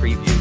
preview.